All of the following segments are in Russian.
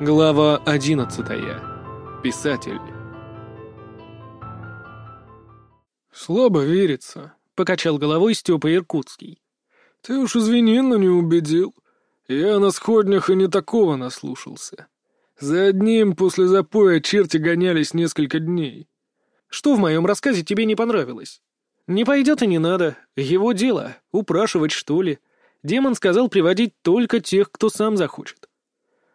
Глава одиннадцатая. Писатель. «Слабо верится», — покачал головой Степа Иркутский. «Ты уж извини, но не убедил. Я на сходнях и не такого наслушался. За одним после запоя черти гонялись несколько дней». «Что в моем рассказе тебе не понравилось?» «Не пойдет и не надо. Его дело. Упрашивать, что ли. Демон сказал приводить только тех, кто сам захочет.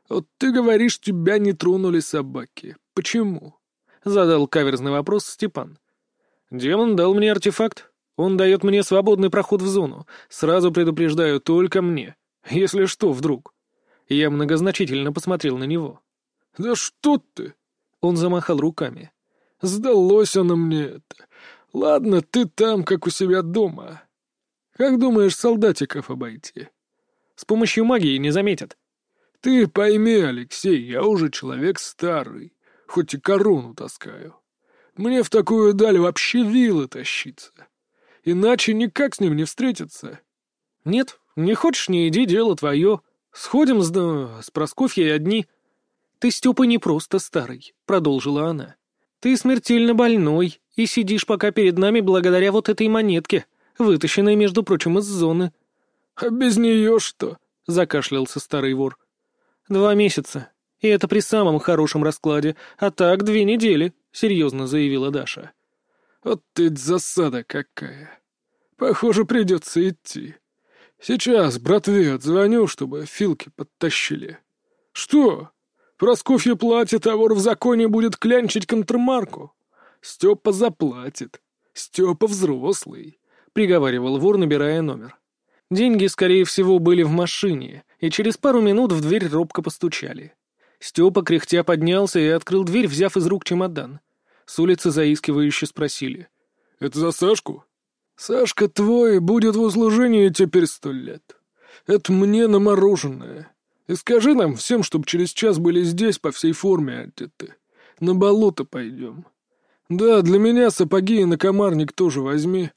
«Вот ты говоришь, тебя не тронули собаки. Почему?» — задал каверзный вопрос Степан. «Демон дал мне артефакт. Он дает мне свободный проход в зону. Сразу предупреждаю, только мне. Если что, вдруг». Я многозначительно посмотрел на него. «Да что ты?» — он замахал руками. «Сдалось оно мне это. Ладно, ты там, как у себя дома. Как думаешь, солдатиков обойти?» «С помощью магии не заметят. Ты пойми, Алексей, я уже человек старый, хоть и корону таскаю. Мне в такую даль вообще вилы тащиться. Иначе никак с ним не встретиться. Нет, не хочешь, не иди, дело твое. Сходим с, да, с Просковьей одни. Ты, Степа, не просто старый, — продолжила она. Ты смертельно больной и сидишь пока перед нами благодаря вот этой монетке, вытащенной, между прочим, из зоны. — А без нее что? — закашлялся старый вор. «Два месяца. И это при самом хорошем раскладе. А так две недели», — серьезно заявила Даша. «Вот ты засада какая. Похоже, придется идти. Сейчас братве отзвоню, чтобы филки подтащили. Что? Просковье платит, а вор в законе будет клянчить контрмарку. Степа заплатит. Степа взрослый», — приговаривал вор, набирая номер. Деньги, скорее всего, были в машине, и через пару минут в дверь робко постучали. Степа кряхтя поднялся и открыл дверь, взяв из рук чемодан. С улицы заискивающе спросили. «Это за Сашку?» «Сашка твой будет в услужении теперь сто лет. Это мне на мороженое. И скажи нам всем, чтобы через час были здесь по всей форме одеты. На болото пойдем. Да, для меня сапоги и накомарник тоже возьми».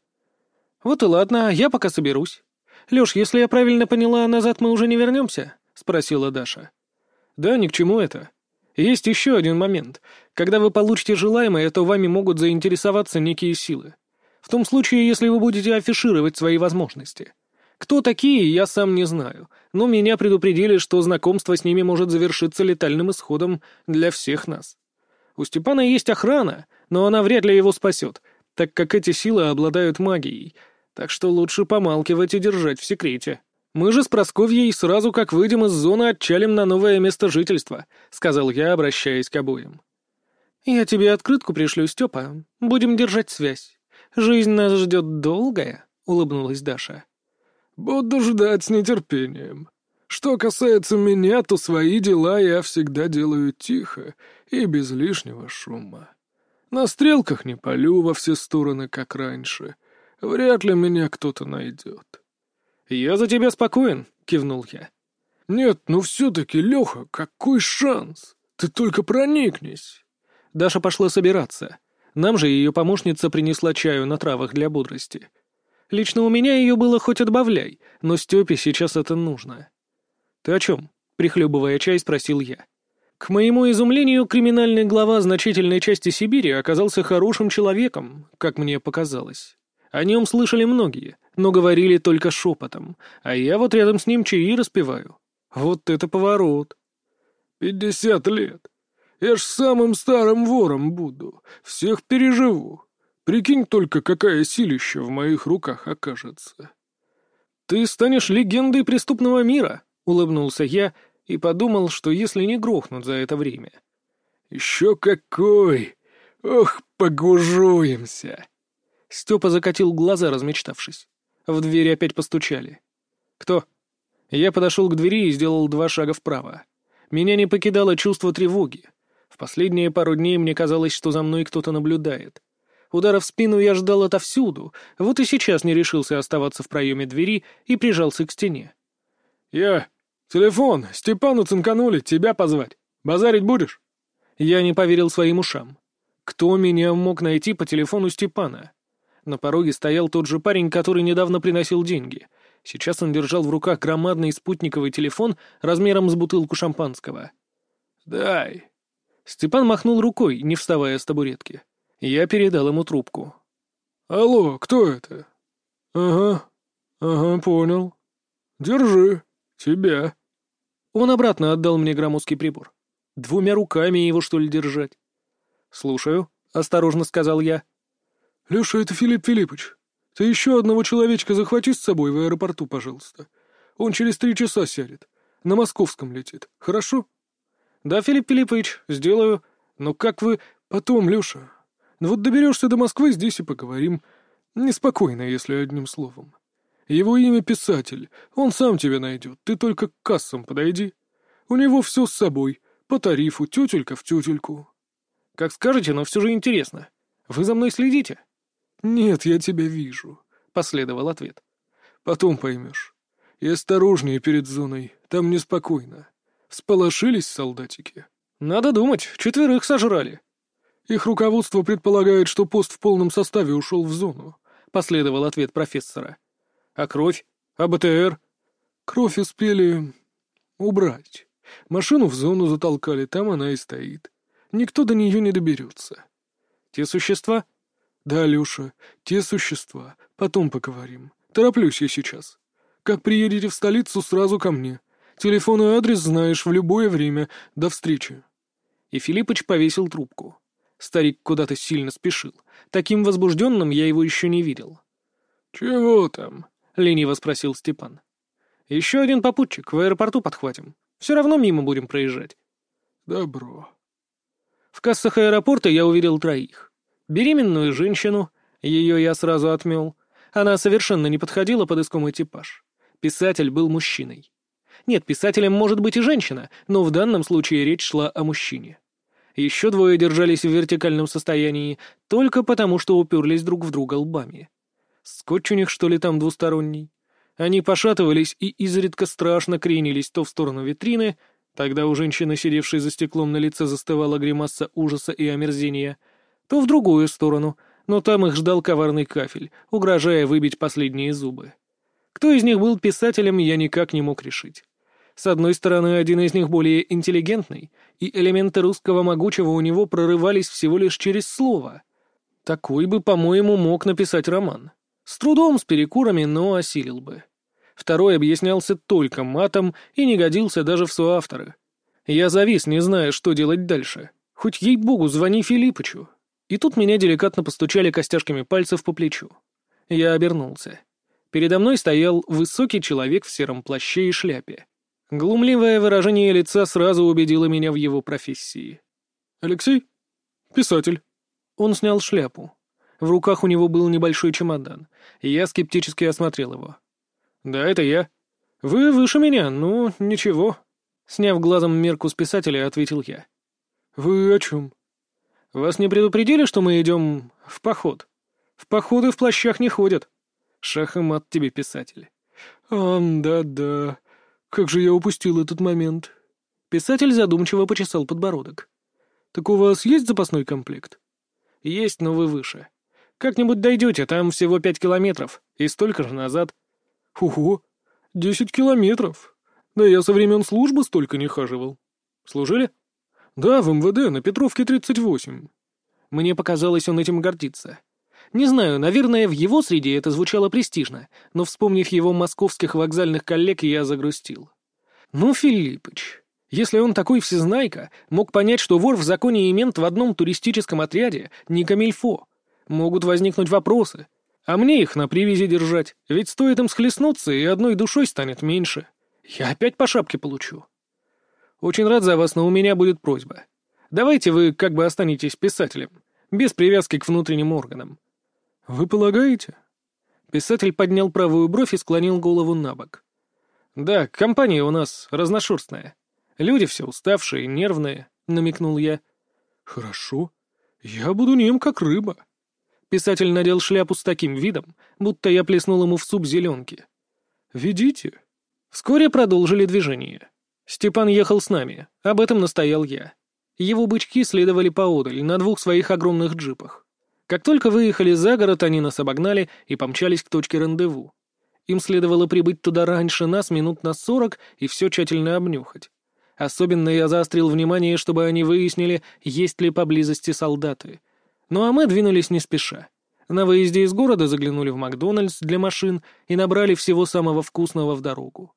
«Вот и ладно, я пока соберусь». «Леш, если я правильно поняла, назад мы уже не вернемся?» — спросила Даша. «Да, ни к чему это. Есть еще один момент. Когда вы получите желаемое, то вами могут заинтересоваться некие силы. В том случае, если вы будете афишировать свои возможности. Кто такие, я сам не знаю, но меня предупредили, что знакомство с ними может завершиться летальным исходом для всех нас. У Степана есть охрана, но она вряд ли его спасет, так как эти силы обладают магией, так что лучше помалкивать и держать в секрете. Мы же с Просковьей сразу как выйдем из зоны отчалим на новое место жительства», — сказал я, обращаясь к обоим. «Я тебе открытку пришлю, Степа. Будем держать связь. Жизнь нас ждет долгая», — улыбнулась Даша. «Буду ждать с нетерпением. Что касается меня, то свои дела я всегда делаю тихо и без лишнего шума. На стрелках не полю во все стороны, как раньше» Вряд ли меня кто-то найдет. «Я за тебя спокоен», — кивнул я. «Нет, ну все-таки, Леха, какой шанс? Ты только проникнись!» Даша пошла собираться. Нам же ее помощница принесла чаю на травах для бодрости. Лично у меня ее было хоть отбавляй, но Степе сейчас это нужно. «Ты о чем?» — прихлебывая чай, спросил я. К моему изумлению, криминальный глава значительной части Сибири оказался хорошим человеком, как мне показалось. О нем слышали многие, но говорили только шепотом, а я вот рядом с ним чаи распеваю. Вот это поворот. «Пятьдесят лет. Я ж самым старым вором буду. Всех переживу. Прикинь только, какая силища в моих руках окажется». «Ты станешь легендой преступного мира», — улыбнулся я и подумал, что если не грохнут за это время. «Еще какой! Ох, погужуемся!» Степа закатил глаза, размечтавшись. В двери опять постучали. «Кто?» Я подошел к двери и сделал два шага вправо. Меня не покидало чувство тревоги. В последние пару дней мне казалось, что за мной кто-то наблюдает. Удара в спину я ждал отовсюду, вот и сейчас не решился оставаться в проеме двери и прижался к стене. «Я... Телефон! Степану цинканули, тебя позвать. Базарить будешь?» Я не поверил своим ушам. Кто меня мог найти по телефону Степана? На пороге стоял тот же парень, который недавно приносил деньги. Сейчас он держал в руках громадный спутниковый телефон размером с бутылку шампанского. Дай». Степан махнул рукой, не вставая с табуретки. Я передал ему трубку. «Алло, кто это?» «Ага, ага, понял. Держи, тебя». Он обратно отдал мне громоздкий прибор. Двумя руками его, что ли, держать? «Слушаю», — осторожно сказал я. «Леша, это Филипп Филиппович. Ты еще одного человечка захвати с собой в аэропорту, пожалуйста. Он через три часа сядет. На московском летит. Хорошо?» «Да, Филипп Филиппович, сделаю. Но как вы...» «Потом, Леша. Ну вот доберешься до Москвы, здесь и поговорим. Неспокойно, если одним словом. Его имя писатель. Он сам тебя найдет. Ты только к кассам подойди. У него все с собой. По тарифу, тетелька в тетельку». «Как скажете, но все же интересно. Вы за мной следите?» «Нет, я тебя вижу», — последовал ответ. «Потом поймешь. И осторожнее перед зоной, там неспокойно. Всполошились солдатики?» «Надо думать, четверых сожрали». «Их руководство предполагает, что пост в полном составе ушел в зону», — последовал ответ профессора. «А кровь? А БТР?» «Кровь успели убрать. Машину в зону затолкали, там она и стоит. Никто до нее не доберется». «Те существа?» «Да, Люша, те существа. Потом поговорим. Тороплюсь я сейчас. Как приедете в столицу, сразу ко мне. Телефон и адрес знаешь в любое время. До встречи». И Филиппыч повесил трубку. Старик куда-то сильно спешил. Таким возбужденным я его еще не видел. «Чего там?» — лениво спросил Степан. «Еще один попутчик. В аэропорту подхватим. Все равно мимо будем проезжать». «Добро». В кассах аэропорта я увидел троих. Беременную женщину, ее я сразу отмел. Она совершенно не подходила под искомый типаж. Писатель был мужчиной. Нет, писателем может быть и женщина, но в данном случае речь шла о мужчине. Еще двое держались в вертикальном состоянии только потому, что уперлись друг в друга лбами. Скотч у них, что ли, там двусторонний? Они пошатывались и изредка страшно кренились то в сторону витрины, тогда у женщины, сидевшей за стеклом на лице, застывала гримаса ужаса и омерзения — то в другую сторону, но там их ждал коварный кафель, угрожая выбить последние зубы. Кто из них был писателем, я никак не мог решить. С одной стороны, один из них более интеллигентный, и элементы русского могучего у него прорывались всего лишь через слово. Такой бы, по-моему, мог написать роман. С трудом, с перекурами, но осилил бы. Второй объяснялся только матом и не годился даже в соавторы. Я завис, не зная, что делать дальше. Хоть ей-богу, звони Филиппычу. И тут меня деликатно постучали костяшками пальцев по плечу. Я обернулся. Передо мной стоял высокий человек в сером плаще и шляпе. Глумливое выражение лица сразу убедило меня в его профессии. «Алексей? Писатель». Он снял шляпу. В руках у него был небольшой чемодан, я скептически осмотрел его. «Да, это я. Вы выше меня, ну, ничего». Сняв глазом мерку с писателя, ответил я. «Вы о чем?» Вас не предупредили, что мы идем в поход? В походы в плащах не ходят. Шах и мат тебе, писатель. А, да-да. Как же я упустил этот момент. Писатель задумчиво почесал подбородок. Так у вас есть запасной комплект? Есть, но вы выше. Как-нибудь дойдете, там всего пять километров, и столько же назад. Ого, десять километров. Да я со времен службы столько не хаживал. Служили? «Да, в МВД, на Петровке 38». Мне показалось, он этим гордится. Не знаю, наверное, в его среде это звучало престижно, но, вспомнив его московских вокзальных коллег, я загрустил. Ну, Филиппыч, если он такой всезнайка, мог понять, что вор в законе и мент в одном туристическом отряде не камильфо. Могут возникнуть вопросы. А мне их на привязи держать, ведь стоит им схлестнуться, и одной душой станет меньше. Я опять по шапке получу. Очень рад за вас, но у меня будет просьба. Давайте вы как бы останетесь писателем, без привязки к внутренним органам». «Вы полагаете?» Писатель поднял правую бровь и склонил голову на бок. «Да, компания у нас разношерстная. Люди все уставшие, нервные», — намекнул я. «Хорошо. Я буду нем, как рыба». Писатель надел шляпу с таким видом, будто я плеснул ему в суп зеленки. «Ведите». Вскоре продолжили движение. Степан ехал с нами, об этом настоял я. Его бычки следовали поодаль, на двух своих огромных джипах. Как только выехали за город, они нас обогнали и помчались к точке рандеву. Им следовало прибыть туда раньше нас минут на сорок и все тщательно обнюхать. Особенно я заострил внимание, чтобы они выяснили, есть ли поблизости солдаты. Ну а мы двинулись не спеша. На выезде из города заглянули в Макдональдс для машин и набрали всего самого вкусного в дорогу.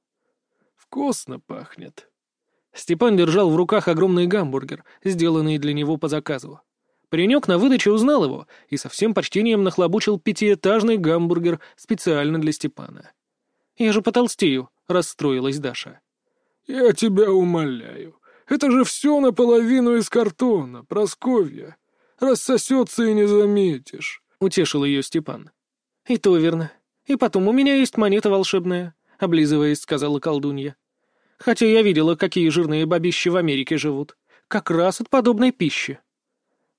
«Вкусно пахнет». Степан держал в руках огромный гамбургер, сделанный для него по заказу. Паренек на выдаче узнал его и со всем почтением нахлобучил пятиэтажный гамбургер специально для Степана. «Я же потолстею», — расстроилась Даша. «Я тебя умоляю. Это же все наполовину из картона, Просковья. Рассосется и не заметишь», — утешил ее Степан. «И то верно. И потом, у меня есть монета волшебная», — облизываясь, сказала колдунья. «Хотя я видела, какие жирные бабищи в Америке живут. Как раз от подобной пищи».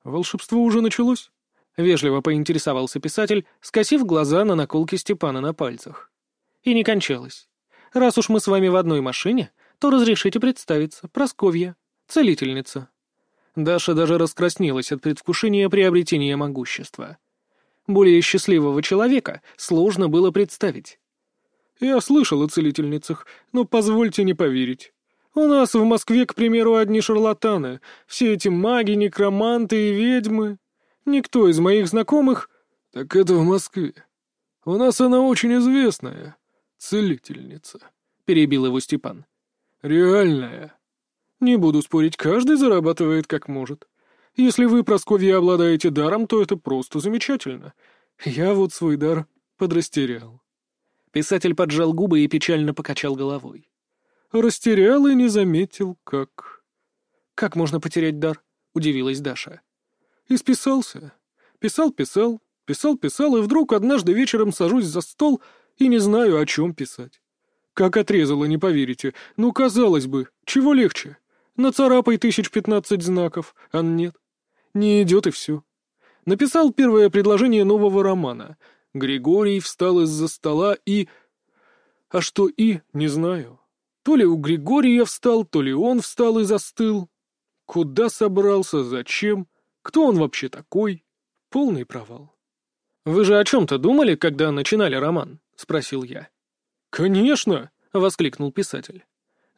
«Волшебство уже началось?» — вежливо поинтересовался писатель, скосив глаза на наколки Степана на пальцах. «И не кончалось. Раз уж мы с вами в одной машине, то разрешите представиться. Просковья, целительница». Даша даже раскраснелась от предвкушения приобретения могущества. Более счастливого человека сложно было представить. «Я слышал о целительницах, но позвольте не поверить. У нас в Москве, к примеру, одни шарлатаны, все эти маги, некроманты и ведьмы. Никто из моих знакомых... Так это в Москве. У нас она очень известная. Целительница. Перебил его Степан. Реальная. Не буду спорить, каждый зарабатывает как может. Если вы, Просковья, обладаете даром, то это просто замечательно. Я вот свой дар подрастерял. Писатель поджал губы и печально покачал головой. Растерял и не заметил, как. «Как можно потерять дар?» — удивилась Даша. «Исписался. Писал-писал, писал-писал, и вдруг однажды вечером сажусь за стол и не знаю, о чем писать. Как отрезало, не поверите. Ну, казалось бы, чего легче? Нацарапай тысяч пятнадцать знаков, а нет. Не идет и все. Написал первое предложение нового романа. Григорий встал из-за стола и... А что и, не знаю. То ли у Григория встал, то ли он встал и застыл. Куда собрался, зачем, кто он вообще такой? Полный провал. «Вы же о чем-то думали, когда начинали роман?» — спросил я. «Конечно!» — воскликнул писатель.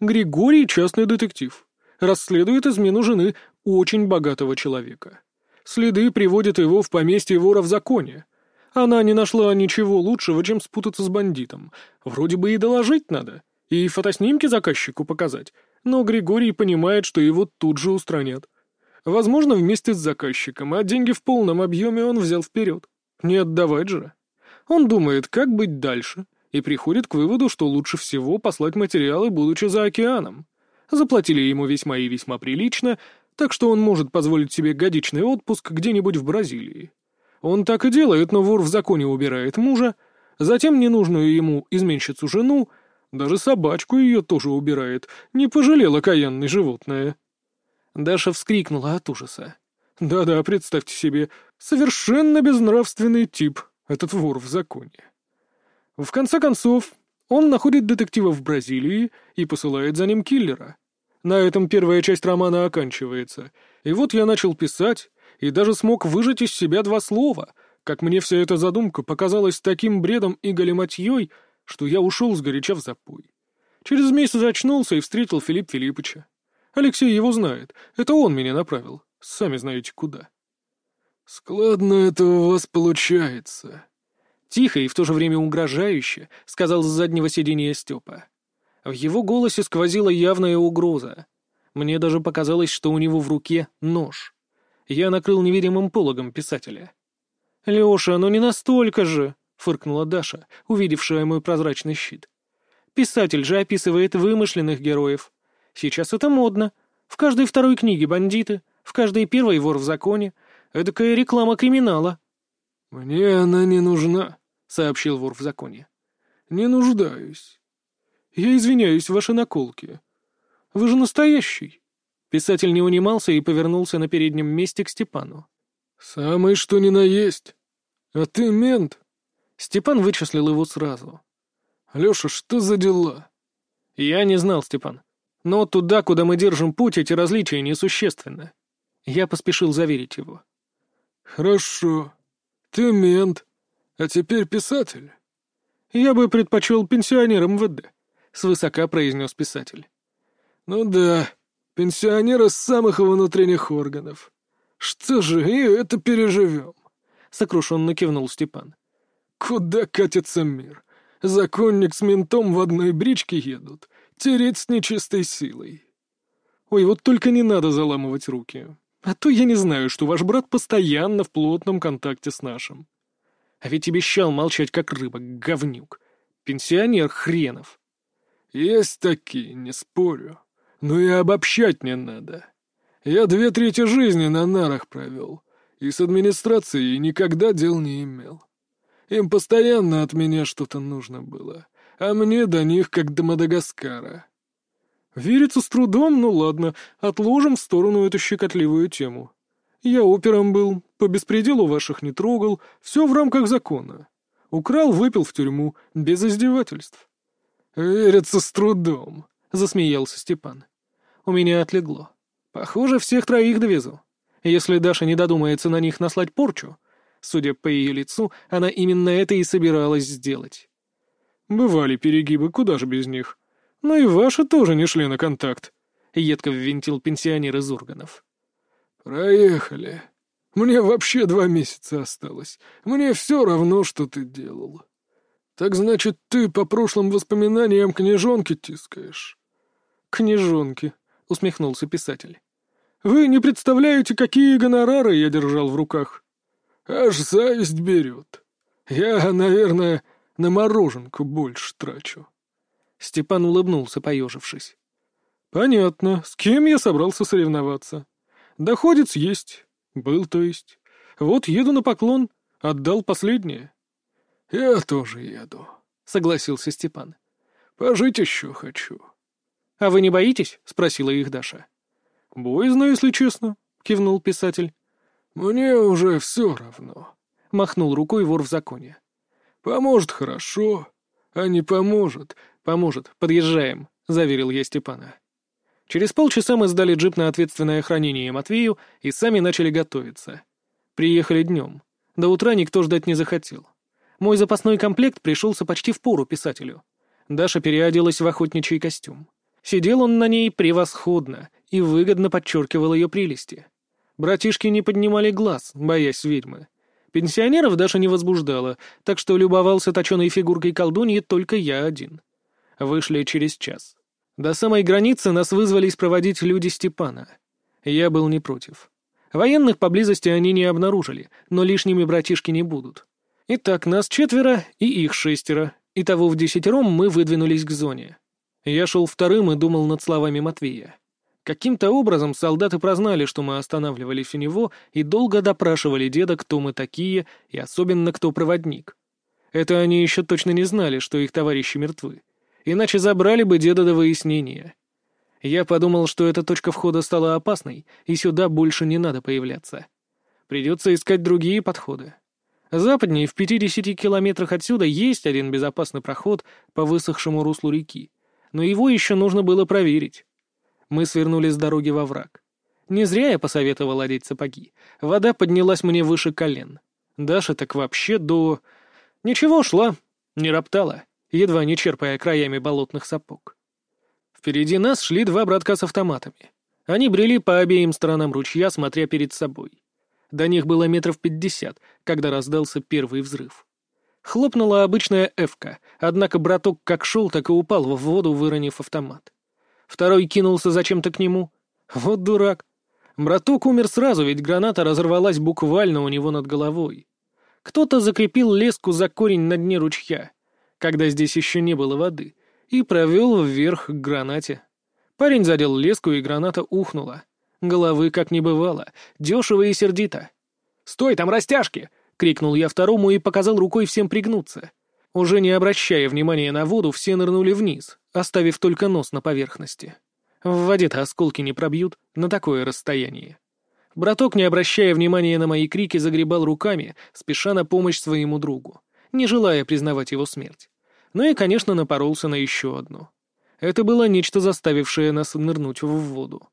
«Григорий — частный детектив. Расследует измену жены очень богатого человека. Следы приводят его в поместье вора в законе. Она не нашла ничего лучшего, чем спутаться с бандитом. Вроде бы и доложить надо и фотоснимки заказчику показать, но Григорий понимает, что его тут же устранят. Возможно, вместе с заказчиком, а деньги в полном объеме он взял вперед. Не отдавать же. Он думает, как быть дальше, и приходит к выводу, что лучше всего послать материалы, будучи за океаном. Заплатили ему весьма и весьма прилично, так что он может позволить себе годичный отпуск где-нибудь в Бразилии. Он так и делает, но вор в законе убирает мужа, затем ненужную ему изменщицу жену даже собачку ее тоже убирает. Не пожалела каянное животное. Даша вскрикнула от ужаса. Да-да, представьте себе, совершенно безнравственный тип, этот вор в законе. В конце концов, он находит детектива в Бразилии и посылает за ним киллера. На этом первая часть романа оканчивается. И вот я начал писать, и даже смог выжать из себя два слова, как мне вся эта задумка показалась таким бредом и галиматьей, что я ушел сгоряча в запой. Через месяц очнулся и встретил Филипп Филиппыча. Алексей его знает, это он меня направил, сами знаете куда. «Складно это у вас получается», — тихо и в то же время угрожающе сказал с заднего сиденья Степа. В его голосе сквозила явная угроза. Мне даже показалось, что у него в руке нож. Я накрыл невидимым пологом писателя. «Леша, ну не настолько же!» — фыркнула Даша, увидевшая мой прозрачный щит. «Писатель же описывает вымышленных героев. Сейчас это модно. В каждой второй книге бандиты, в каждой первой вор в законе. Эдакая реклама криминала». «Мне она не нужна», — сообщил вор в законе. «Не нуждаюсь. Я извиняюсь, ваши наколки. Вы же настоящий». Писатель не унимался и повернулся на переднем месте к Степану. «Самый что ни на есть. А ты мент, Степан вычислил его сразу. «Леша, что за дела?» «Я не знал, Степан. Но туда, куда мы держим путь, эти различия несущественны». Я поспешил заверить его. «Хорошо. Ты мент. А теперь писатель». «Я бы предпочел пенсионером МВД», — свысока произнес писатель. Ну да, пенсионер из самых внутренних органов. Что же, и это переживем. Сокрушенно кивнул Степан. Куда катится мир? Законник с ментом в одной бричке едут. Тереть с нечистой силой. Ой, вот только не надо заламывать руки. А то я не знаю, что ваш брат постоянно в плотном контакте с нашим. А ведь обещал молчать, как рыба, говнюк. Пенсионер хренов. Есть такие, не спорю. Но и обобщать не надо. Я две трети жизни на нарах провел, и с администрацией никогда дел не имел. Им постоянно от меня что-то нужно было, а мне до них как до Мадагаскара. Верится с трудом, ну ладно, отложим в сторону эту щекотливую тему. Я опером был, по беспределу ваших не трогал, все в рамках закона. Украл, выпил в тюрьму, без издевательств. «Верится с трудом», — засмеялся Степан. У меня отлегло. Похоже, всех троих довезу. Если Даша не додумается на них наслать порчу, судя по ее лицу, она именно это и собиралась сделать. Бывали перегибы, куда же без них. Но и ваши тоже не шли на контакт, — едко ввинтил пенсионер из органов. «Проехали. Мне вообще два месяца осталось. Мне все равно, что ты делал. Так значит, ты по прошлым воспоминаниям книжонки тискаешь?» «Книжонки», — усмехнулся писатель. «Вы не представляете, какие гонорары я держал в руках». «Аж зависть берет. Я, наверное, на мороженку больше трачу». Степан улыбнулся, поежившись. «Понятно, с кем я собрался соревноваться. Доходец есть. Был, то есть. Вот еду на поклон, отдал последнее». «Я тоже еду», — согласился Степан. «Пожить еще хочу». «А вы не боитесь?» — спросила их Даша. «Боязно, если честно», — кивнул писатель. «Мне уже все равно», — махнул рукой вор в законе. «Поможет хорошо, а не поможет». «Поможет, подъезжаем», — заверил я Степана. Через полчаса мы сдали джип на ответственное хранение Матвею и сами начали готовиться. Приехали днем. До утра никто ждать не захотел. Мой запасной комплект пришелся почти в пору писателю. Даша переоделась в охотничий костюм. Сидел он на ней превосходно и выгодно подчеркивал ее прелести. Братишки не поднимали глаз, боясь ведьмы. Пенсионеров Даша не возбуждала, так что любовался точеной фигуркой колдуньи только я один. Вышли через час. До самой границы нас вызвались проводить люди Степана. Я был не против. Военных поблизости они не обнаружили, но лишними братишки не будут. Итак, нас четверо и их шестеро. Итого в десятером мы выдвинулись к зоне. Я шел вторым и думал над словами Матвея. Каким-то образом солдаты прознали, что мы останавливались у него, и долго допрашивали деда, кто мы такие, и особенно кто проводник. Это они еще точно не знали, что их товарищи мертвы. Иначе забрали бы деда до выяснения. Я подумал, что эта точка входа стала опасной, и сюда больше не надо появляться. Придется искать другие подходы. Западнее, в 50 километрах отсюда, есть один безопасный проход по высохшему руслу реки но его еще нужно было проверить. Мы свернули с дороги во враг. Не зря я посоветовал одеть сапоги. Вода поднялась мне выше колен. Даша так вообще до... Ничего, шла, не роптала, едва не черпая краями болотных сапог. Впереди нас шли два братка с автоматами. Они брели по обеим сторонам ручья, смотря перед собой. До них было метров пятьдесят, когда раздался первый взрыв. Хлопнула обычная эвка, однако браток как шел, так и упал в воду, выронив автомат. Второй кинулся зачем-то к нему. Вот дурак. Браток умер сразу, ведь граната разорвалась буквально у него над головой. Кто-то закрепил леску за корень на дне ручья, когда здесь еще не было воды, и провел вверх к гранате. Парень задел леску, и граната ухнула. Головы как не бывало, дешево и сердито. «Стой, там растяжки!» — крикнул я второму и показал рукой всем пригнуться. Уже не обращая внимания на воду, все нырнули вниз, оставив только нос на поверхности. В воде-то осколки не пробьют на такое расстояние. Браток, не обращая внимания на мои крики, загребал руками, спеша на помощь своему другу, не желая признавать его смерть. Ну и, конечно, напоролся на еще одну. Это было нечто, заставившее нас нырнуть в воду.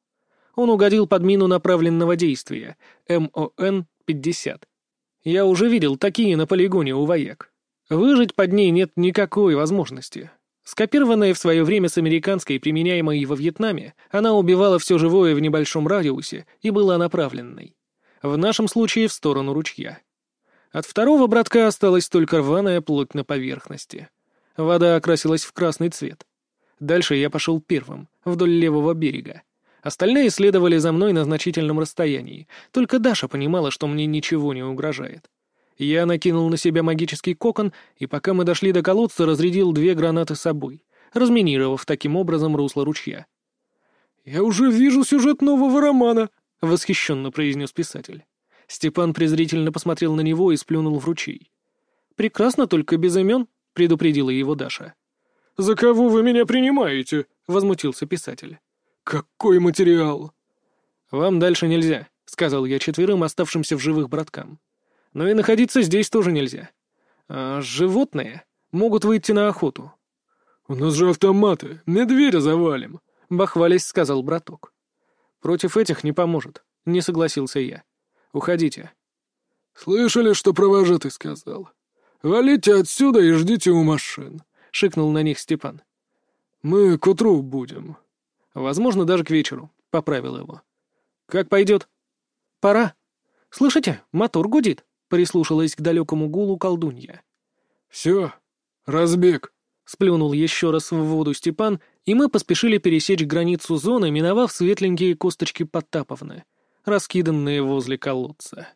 Он угодил под мину направленного действия, МОН-50, я уже видел такие на полигоне у вояк. Выжить под ней нет никакой возможности. Скопированная в свое время с американской, применяемой во Вьетнаме, она убивала все живое в небольшом радиусе и была направленной. В нашем случае в сторону ручья. От второго братка осталась только рваная плоть на поверхности. Вода окрасилась в красный цвет. Дальше я пошел первым, вдоль левого берега. Остальные следовали за мной на значительном расстоянии, только Даша понимала, что мне ничего не угрожает. Я накинул на себя магический кокон, и пока мы дошли до колодца, разрядил две гранаты собой, разминировав таким образом русло ручья. «Я уже вижу сюжет нового романа», — восхищенно произнес писатель. Степан презрительно посмотрел на него и сплюнул в ручей. «Прекрасно, только без имен», — предупредила его Даша. «За кого вы меня принимаете?» — возмутился писатель. «Какой материал?» «Вам дальше нельзя», — сказал я четверым оставшимся в живых браткам. «Но и находиться здесь тоже нельзя. А животные могут выйти на охоту». «У нас же автоматы, медведя завалим», — бахвались сказал браток. «Против этих не поможет», — не согласился я. «Уходите». «Слышали, что провожатый сказал? Валите отсюда и ждите у машин», — шикнул на них Степан. «Мы к утру будем». Возможно, даже к вечеру. Поправил его. Как пойдет? Пора. Слышите, мотор гудит. Прислушалась к далекому гулу колдунья. Все, разбег. Сплюнул еще раз в воду Степан, и мы поспешили пересечь границу зоны, миновав светленькие косточки Потаповны, раскиданные возле колодца.